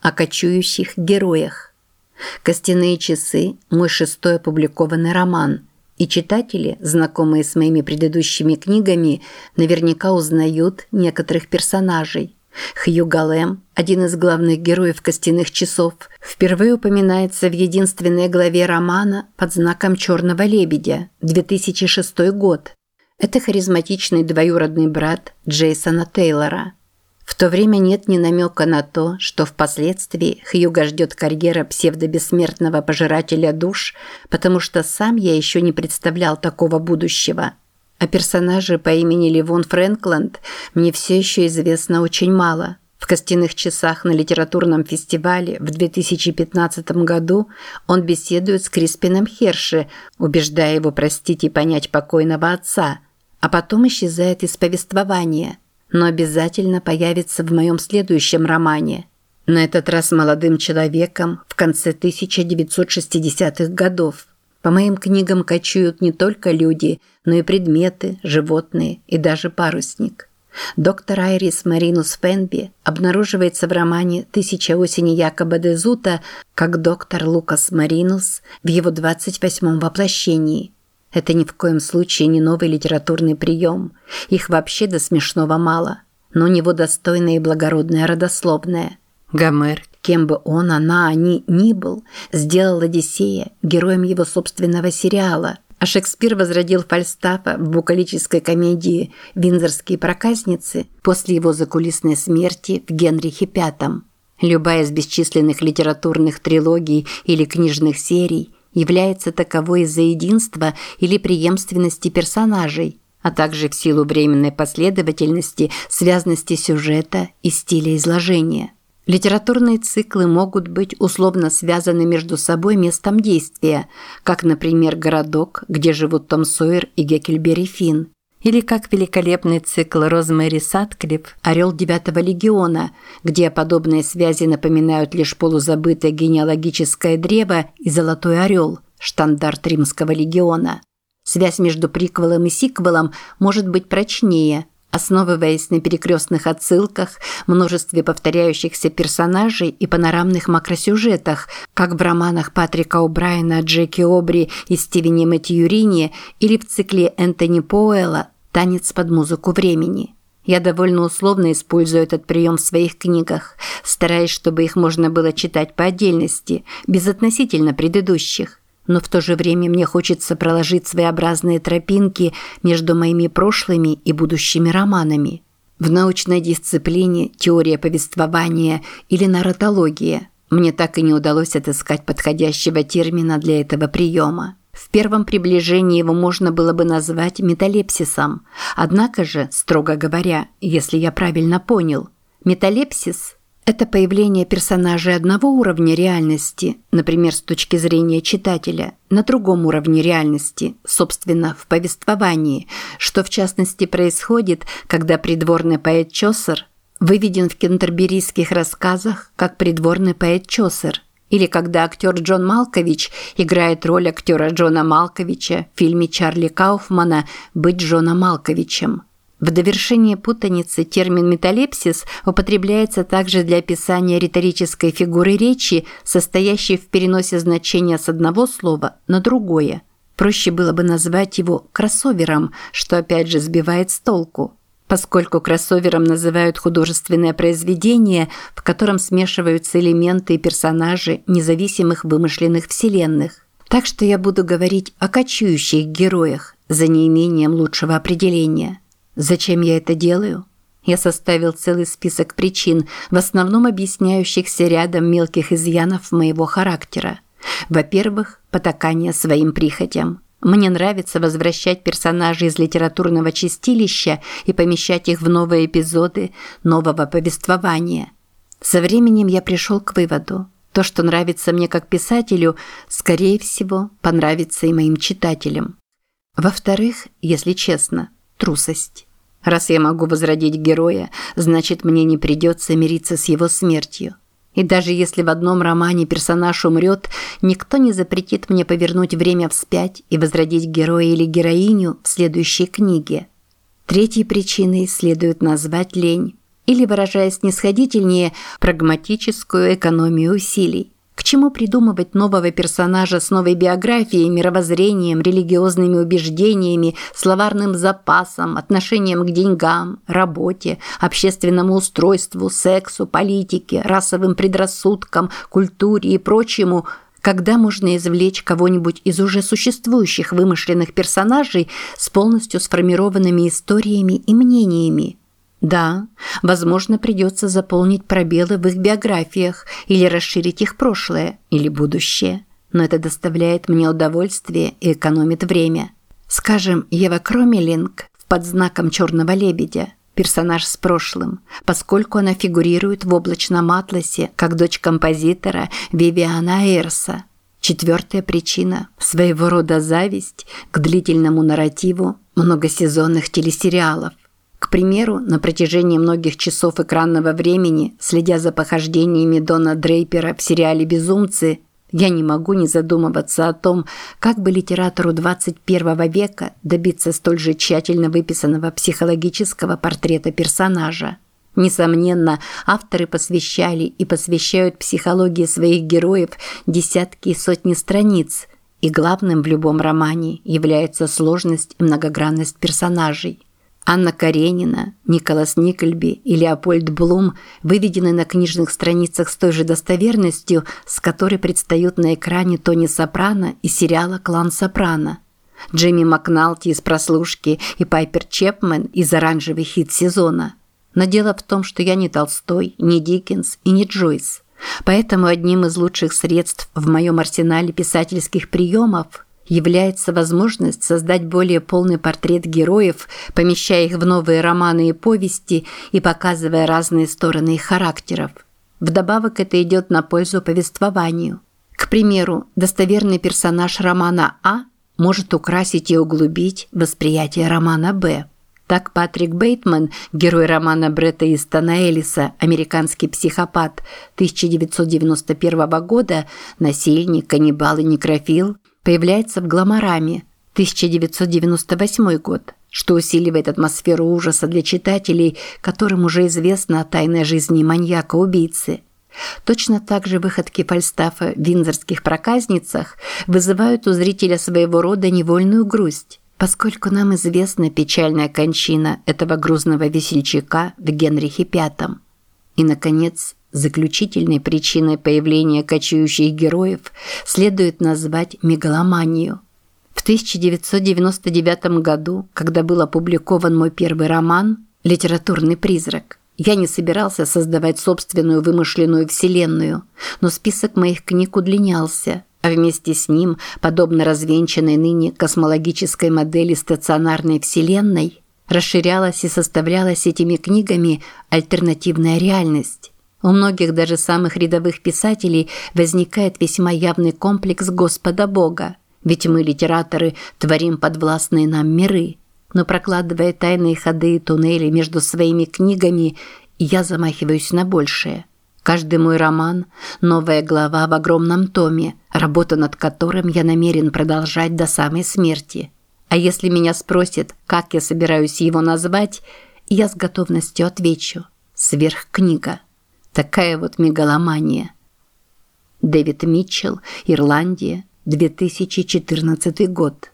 о кочующих героях. «Костяные часы» – мой шестой опубликованный роман, и читатели, знакомые с моими предыдущими книгами, наверняка узнают некоторых персонажей. Хью Галем, один из главных героев «Костяных часов», впервые упоминается в единственной главе романа под знаком «Черного лебедя» 2006 год. Это харизматичный двоюродный брат Джейсона Тейлора – в то время нет ни намека на то, что впоследствии Хьюга ждет карьера псевдобессмертного пожирателя душ, потому что сам я еще не представлял такого будущего. О персонаже по имени Ливон Фрэнкланд мне все еще известно очень мало. В «Костяных часах» на литературном фестивале в 2015 году он беседует с Криспином Херши, убеждая его простить и понять покойного отца, а потом исчезает из повествования – но обязательно появится в моем следующем романе. На этот раз молодым человеком в конце 1960-х годов. По моим книгам кочуют не только люди, но и предметы, животные и даже парусник. Доктор Айрис Маринус Фенби обнаруживается в романе «Тысяча осени Якоба де Зута» как доктор Лукас Маринус в его 28-м воплощении – это ни в коем случае не новый литературный прием. Их вообще до смешного мало. Но у него достойное и благородное родословное. Гомер, кем бы он, она, они ни был, сделал Одиссея героем его собственного сериала. А Шекспир возродил Фальстафа в букалической комедии «Виндзорские проказницы» после его закулисной смерти в Генрихе V. Любая из бесчисленных литературных трилогий или книжных серий – является таковой из-за единства или преемственности персонажей, а также в силу временной последовательности, связности сюжета и стиля изложения. Литературные циклы могут быть условно связаны между собой местом действия, как, например, «Городок», где живут Том Сойер и Геккельбери Финн, или как великолепный цикл Розмэри Сатклифф «Орел девятого легиона», где подобные связи напоминают лишь полузабытое генеалогическое древо и золотой орел, штандарт римского легиона. Связь между приквелом и сиквелом может быть прочнее, основываясь на перекрестных отсылках, множестве повторяющихся персонажей и панорамных макросюжетах, как в романах Патрика О'Брайена, Джеки Обри и Стивени Матьюрини или в цикле Энтони Поуэлла Танец под музыку времени. Я довольно условно использую этот прием в своих книгах, стараясь, чтобы их можно было читать по отдельности, безотносительно предыдущих. Но в то же время мне хочется проложить своеобразные тропинки между моими прошлыми и будущими романами. В научной дисциплине теория повествования или нарратология мне так и не удалось отыскать подходящего термина для этого приема. В первом приближении его можно было бы назвать металепсисом. Однако же, строго говоря, если я правильно понял, металепсис – это появление персонажей одного уровня реальности, например, с точки зрения читателя, на другом уровне реальности, собственно, в повествовании, что в частности происходит, когда придворный поэт Чосер выведен в кентерберийских рассказах как придворный поэт Чосер – или когда актер Джон Малкович играет роль актера Джона Малковича в фильме Чарли Кауфмана «Быть Джона Малковичем». В довершение путаницы термин металепсис употребляется также для описания риторической фигуры речи, состоящей в переносе значения с одного слова на другое. Проще было бы назвать его кроссовером, что опять же сбивает с толку поскольку кроссовером называют художественное произведение, в котором смешиваются элементы и персонажи независимых вымышленных вселенных. Так что я буду говорить о кочующих героях за неимением лучшего определения. Зачем я это делаю? Я составил целый список причин, в основном объясняющихся рядом мелких изъянов моего характера. Во-первых, потакание своим прихотям – мне нравится возвращать персонажей из литературного чистилища и помещать их в новые эпизоды нового повествования. Со временем я пришел к выводу. То, что нравится мне как писателю, скорее всего, понравится и моим читателям. Во-вторых, если честно, трусость. Раз я могу возродить героя, значит, мне не придется мириться с его смертью. И даже если в одном романе персонаж умрет, никто не запретит мне повернуть время вспять и возродить героя или героиню в следующей книге. Третьей причиной следует назвать лень. или, выражаясь снисходительнее, прагматическую экономию усилий. К чему придумывать нового персонажа с новой биографией, мировоззрением, религиозными убеждениями, словарным запасом, отношением к деньгам, работе, общественному устройству, сексу, политике, расовым предрассудкам, культуре и прочему, когда можно извлечь кого-нибудь из уже существующих вымышленных персонажей с полностью сформированными историями и мнениями – да, возможно, придется заполнить пробелы в их биографиях или расширить их прошлое или будущее. Но это доставляет мне удовольствие и экономит время. Скажем, Ева Кромелинг «Под знаком черного лебедя» персонаж с прошлым, поскольку она фигурирует в облачном атласе как дочь композитора Вивиана Эрса. Четвертая причина – своего рода зависть к длительному нарративу многосезонных телесериалов. Примеру, на протяжении многих часов экранного времени, следя за похождениями Дона Дрейпера в сериале «Безумцы», я не могу не задумываться о том, как бы литератору 21 века добиться столь же тщательно выписанного психологического портрета персонажа. Несомненно, авторы посвящали и посвящают психологии своих героев десятки и сотни страниц, и главным в любом романе является сложность и многогранность персонажей – Анна Каренина, Николас Никольби и Леопольд Блум выведены на книжных страницах с той же достоверностью, с которой предстают на экране Тони Сопрано и сериала «Клан Сопрано». Джейми Макналти из «Прослушки» и Пайпер Чепмен из «Оранжевый хит сезона». Но дело в том, что я не Толстой, не Диккенс и не Джойс. Поэтому одним из лучших средств в моем арсенале писательских приемов – является возможность создать более полный портрет героев, помещая их в новые романы и повести и показывая разные стороны их характеров. Вдобавок это идет на пользу повествованию. К примеру, достоверный персонаж романа А может украсить и углубить восприятие романа Б. Так Патрик Бейтман, герой романа Бретта Истона Эллиса «Американский психопат» 1991 года, насильник, каннибал и некрофил, появляется в «Гламораме» 1998 год, что усиливает атмосферу ужаса для читателей, которым уже известно о тайной жизни маньяка-убийцы. Точно так же выходки Фальстафа в винзорских проказницах вызывают у зрителя своего рода невольную грусть, поскольку нам известна печальная кончина этого грузного весельчака в Генрихе V. И, наконец, Заключительной причиной появления кочующих героев следует назвать мегаломанию. В 1999 году, когда был опубликован мой первый роман «Литературный призрак», я не собирался создавать собственную вымышленную вселенную, но список моих книг удлинялся, а вместе с ним, подобно развенчанной ныне космологической модели стационарной вселенной, расширялась и составлялась этими книгами альтернативная реальность. У многих даже самых рядовых писателей возникает весьма явный комплекс Господа Бога, ведь мы, литераторы, творим подвластные нам миры. Но прокладывая тайные ходы и туннели между своими книгами, я замахиваюсь на большее. Каждый мой роман – новая глава в огромном томе, работа над которым я намерен продолжать до самой смерти. А если меня спросят, как я собираюсь его назвать, я с готовностью отвечу – сверхкнига. Такая вот мегаломания. Дэвид Митчелл, Ирландия, 2014 год.